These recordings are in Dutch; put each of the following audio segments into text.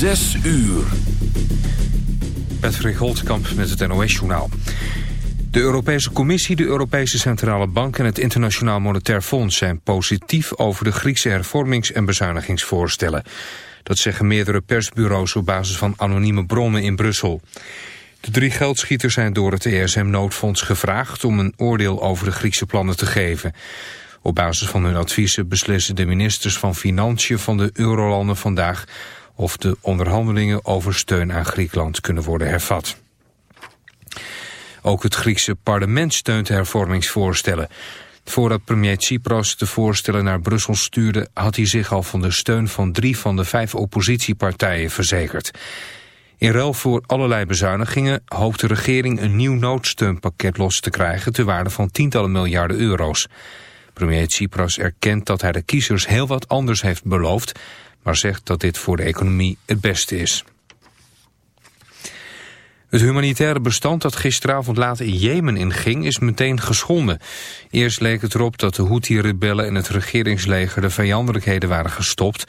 Zes uur. Patrick Holtkamp met het NOS-journaal. De Europese Commissie, de Europese Centrale Bank en het Internationaal Monetair Fonds zijn positief over de Griekse hervormings- en bezuinigingsvoorstellen. Dat zeggen meerdere persbureaus op basis van anonieme bronnen in Brussel. De drie geldschieters zijn door het ESM-noodfonds gevraagd om een oordeel over de Griekse plannen te geven. Op basis van hun adviezen beslissen de ministers van Financiën van de Eurolanden vandaag of de onderhandelingen over steun aan Griekenland kunnen worden hervat. Ook het Griekse parlement steunt hervormingsvoorstellen. Voordat premier Tsipras de voorstellen naar Brussel stuurde... had hij zich al van de steun van drie van de vijf oppositiepartijen verzekerd. In ruil voor allerlei bezuinigingen hoopt de regering een nieuw noodsteunpakket los te krijgen... ter waarde van tientallen miljarden euro's. Premier Tsipras erkent dat hij de kiezers heel wat anders heeft beloofd... maar zegt dat dit voor de economie het beste is. Het humanitaire bestand dat gisteravond laat in Jemen inging is meteen geschonden. Eerst leek het erop dat de Houthi-rebellen en het regeringsleger de vijandelijkheden waren gestopt.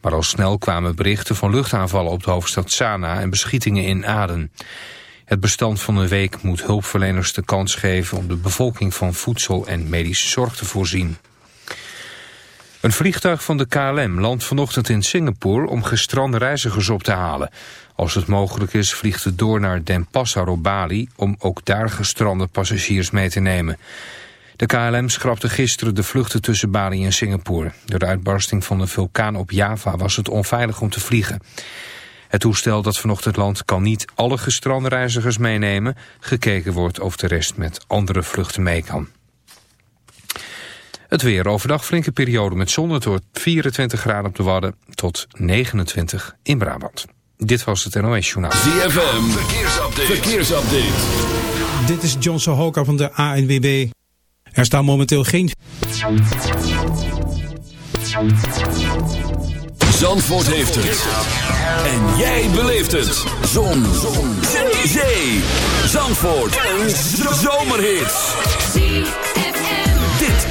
Maar al snel kwamen berichten van luchtaanvallen op de hoofdstad Sanaa en beschietingen in Aden. Het bestand van een week moet hulpverleners de kans geven om de bevolking van voedsel en medische zorg te voorzien. Een vliegtuig van de KLM landt vanochtend in Singapore om gestrande reizigers op te halen. Als het mogelijk is vliegt het door naar Den Pasar op Bali om ook daar gestrande passagiers mee te nemen. De KLM schrapte gisteren de vluchten tussen Bali en Singapore. Door de uitbarsting van een vulkaan op Java was het onveilig om te vliegen. Het toestel dat vanochtend landt kan niet alle gestrande reizigers meenemen. Gekeken wordt of de rest met andere vluchten mee kan. Het weer overdag flinke periode met zon. Het wordt 24 graden op de Wadden tot 29 in Brabant. Dit was het NOS Journaal. ZFM, verkeersupdate. verkeersupdate. Dit is John Sohoka van de ANWB. Er staan momenteel geen... Zandvoort heeft het. En jij beleeft het. Zon. Zon. Zee. Zandvoort. Een zomerhit.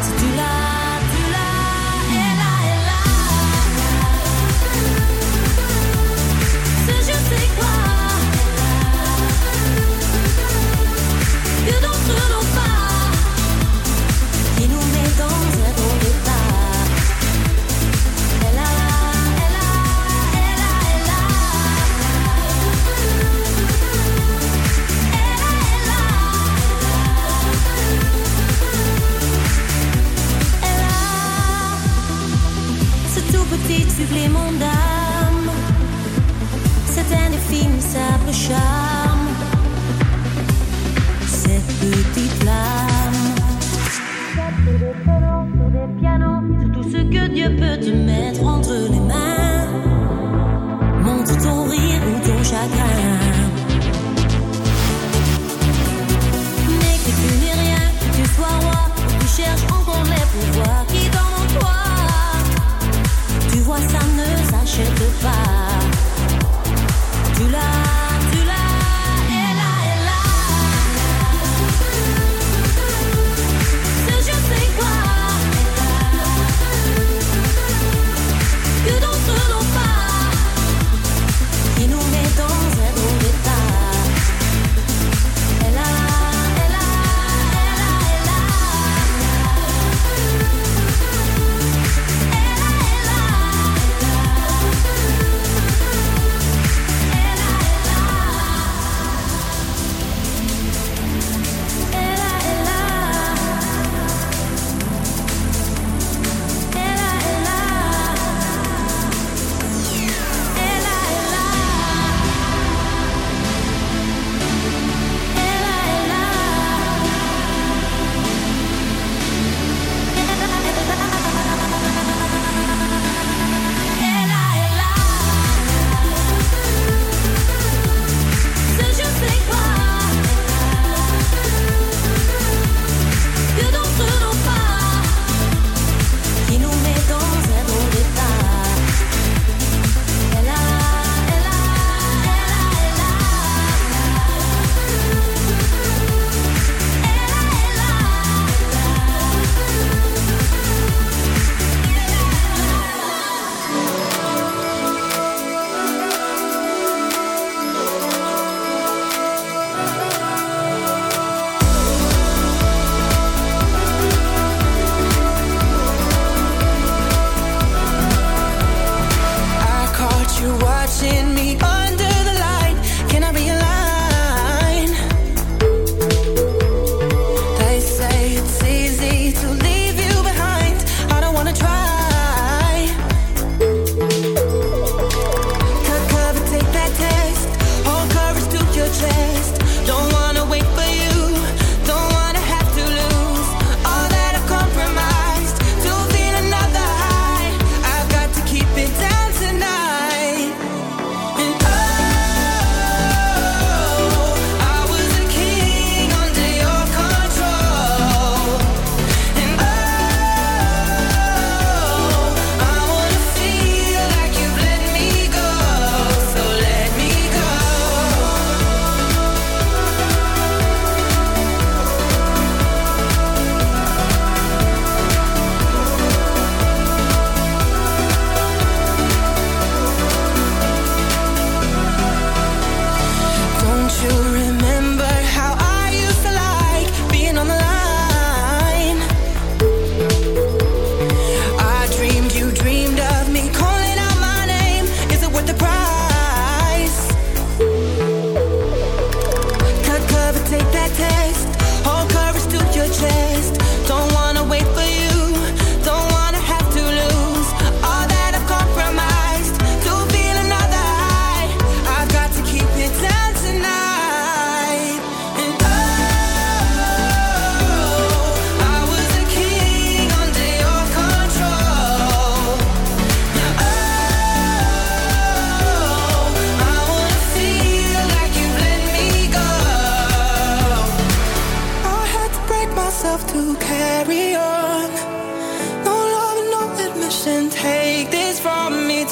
It's July. Ce tout petit supplément d'âme c'est un infime simple charme, cette petite flamme. Sur des pianos, sur tout ce que Dieu peut te mettre entre les mains.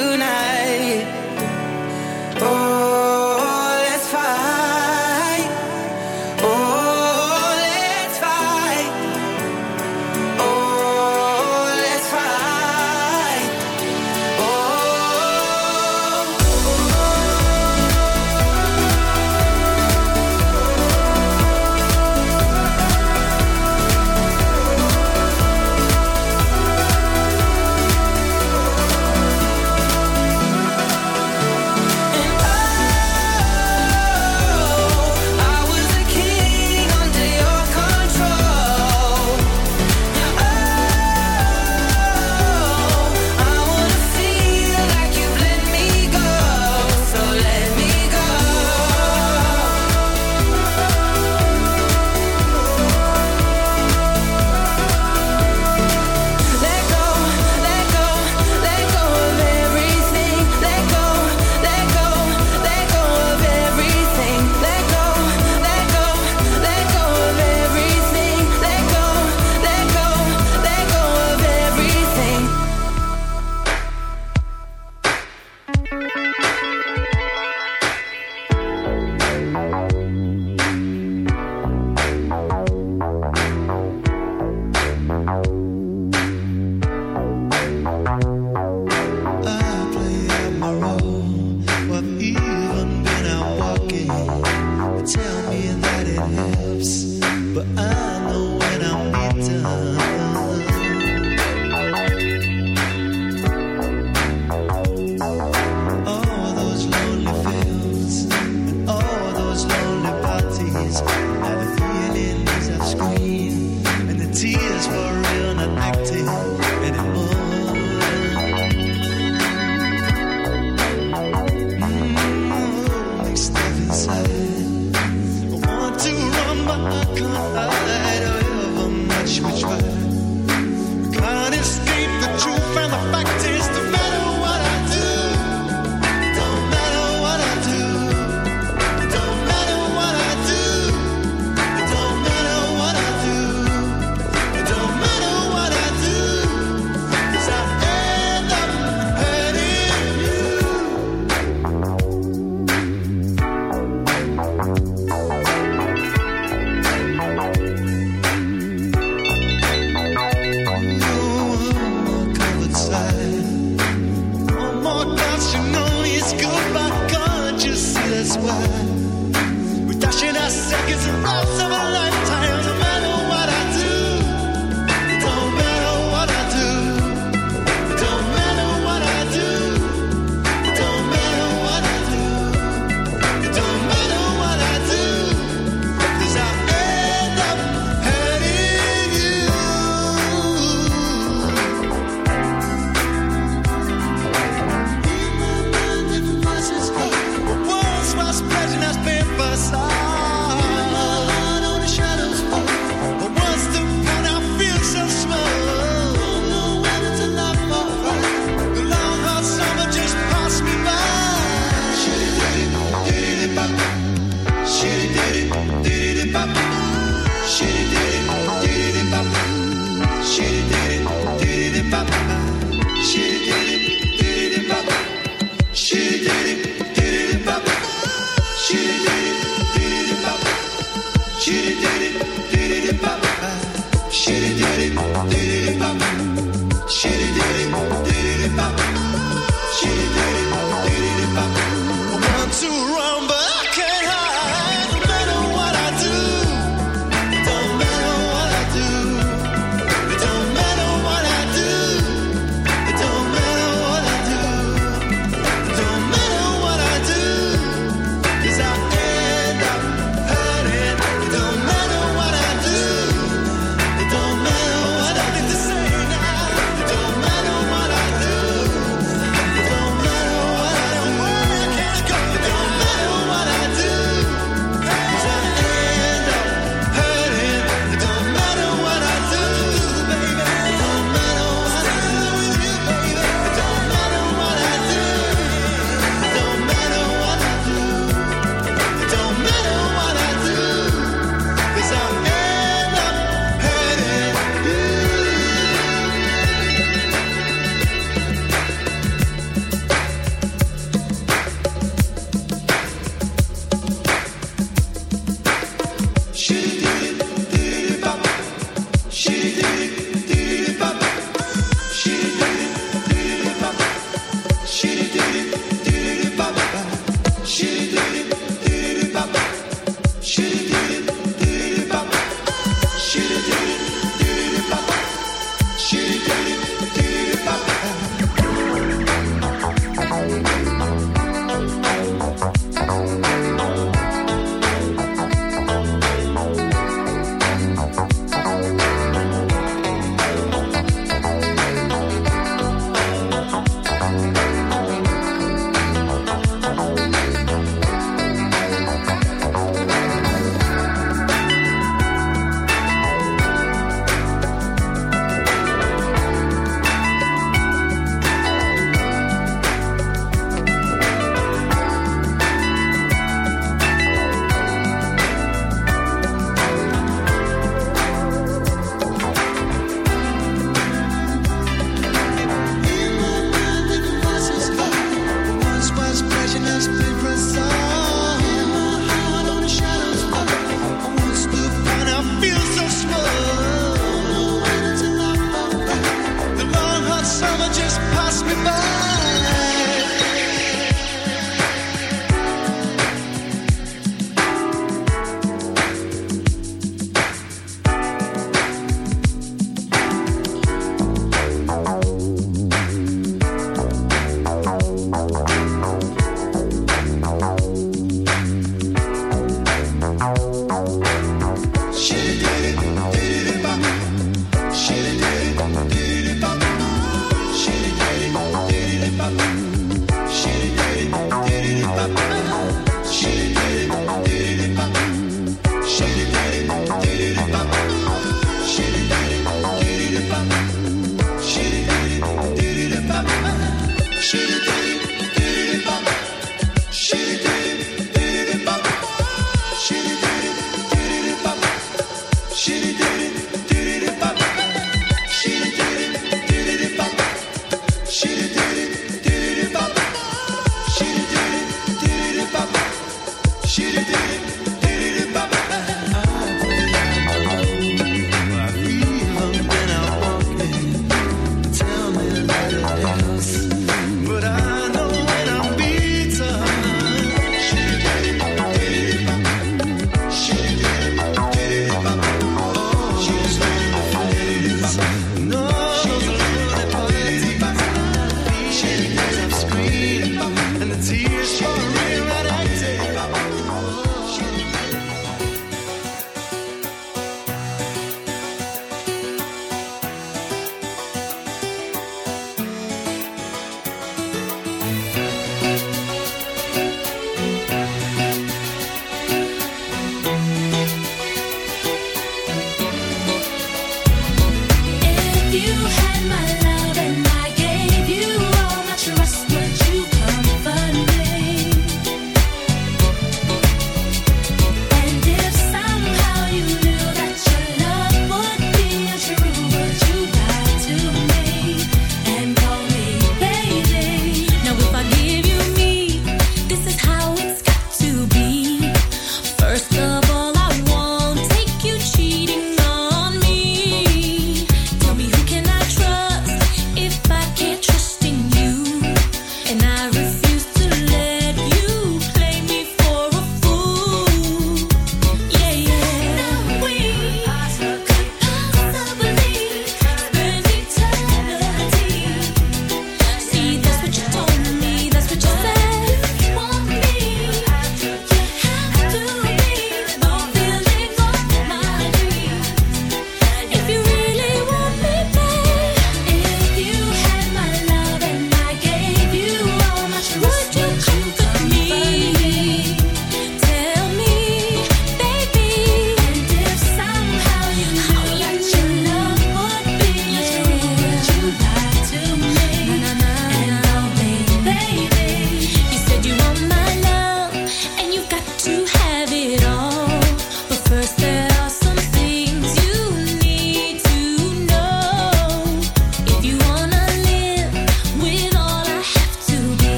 Tonight. Oh.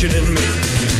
passion in me.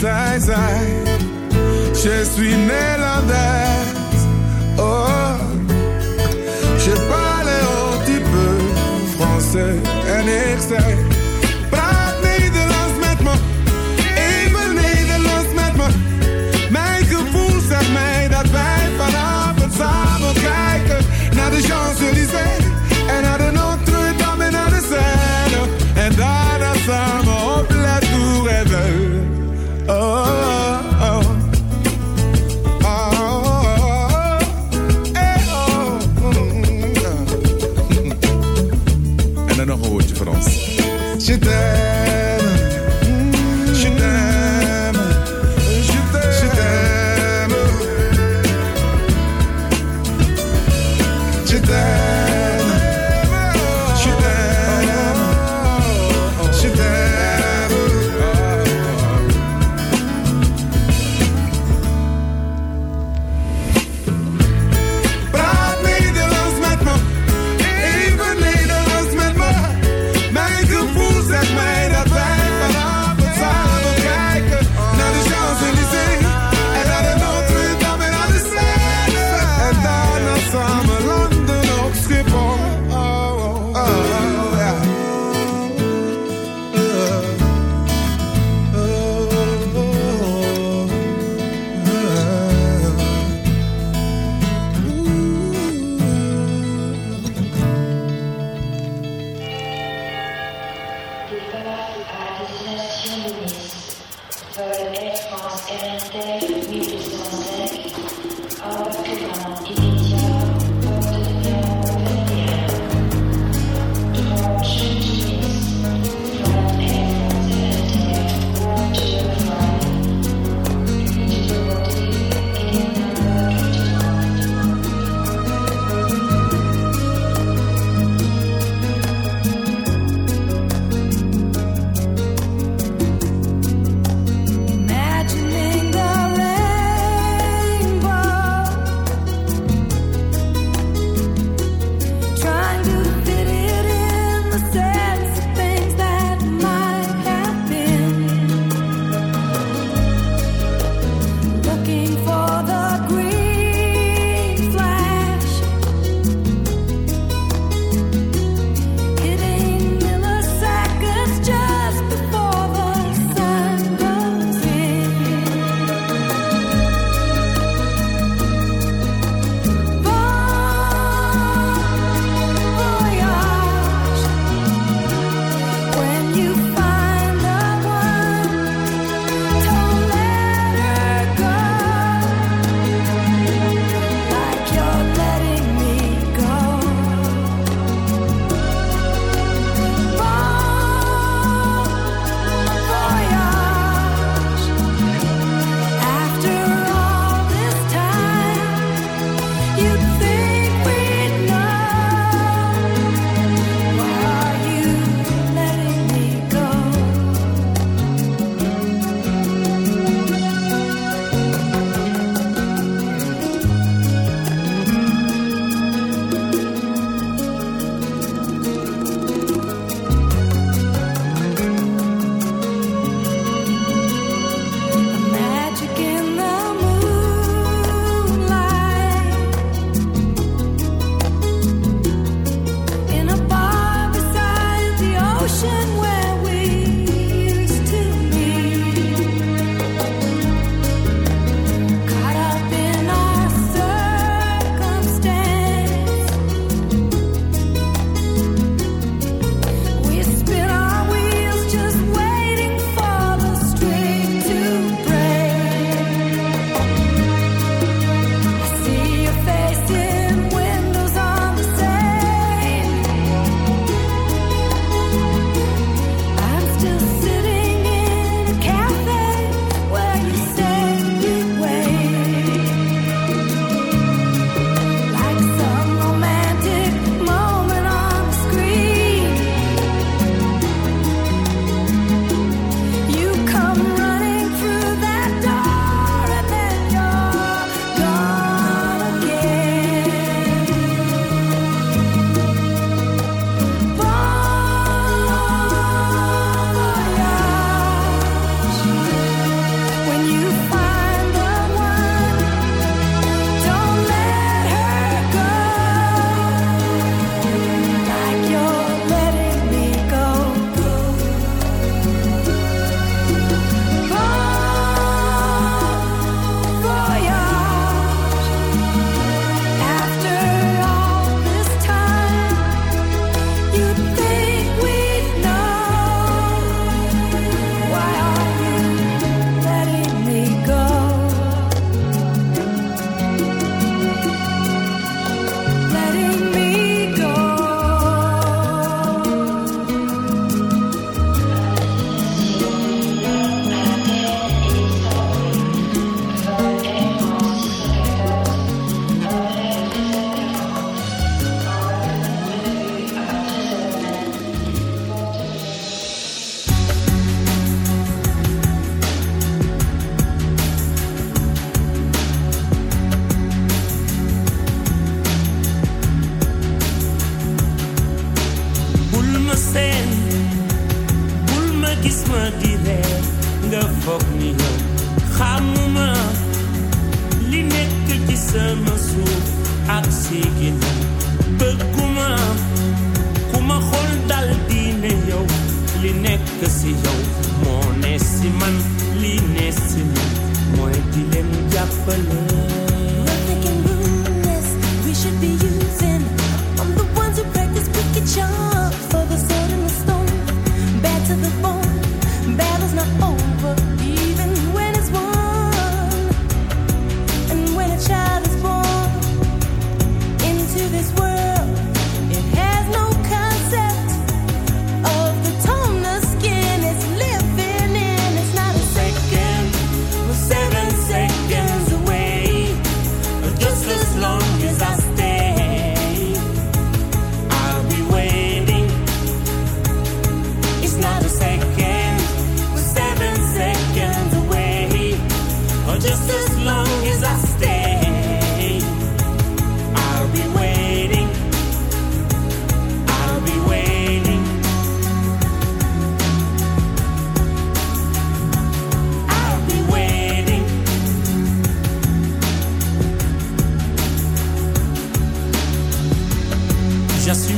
Zij zei, je suis Nederlands.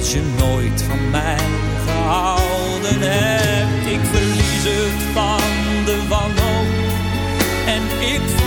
Als je nooit van mij gehouden hebt, ik verlies het van de wanhoop. En ik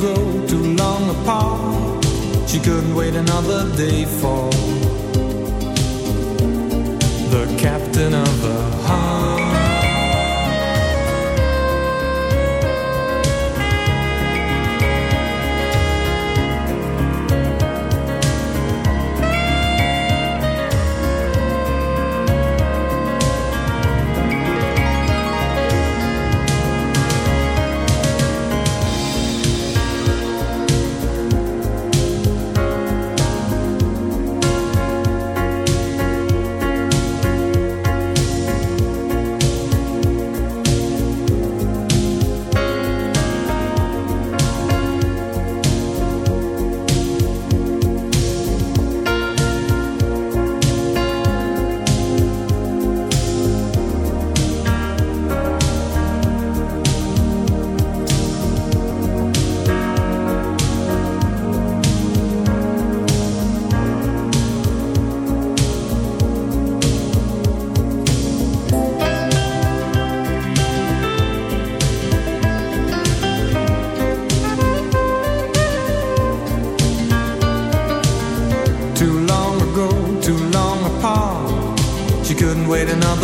Long too long apart. She couldn't wait another day for the captain of her heart.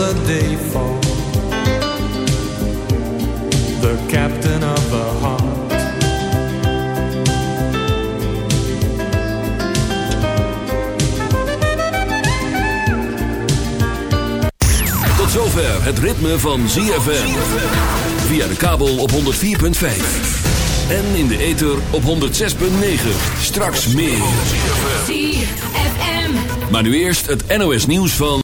Another day the captain of her heart. Tot zover het ritme van ZFM. Via de kabel op 104.5. En in de ether op 106.9. Straks meer. ZFM. Maar nu eerst het NOS nieuws van...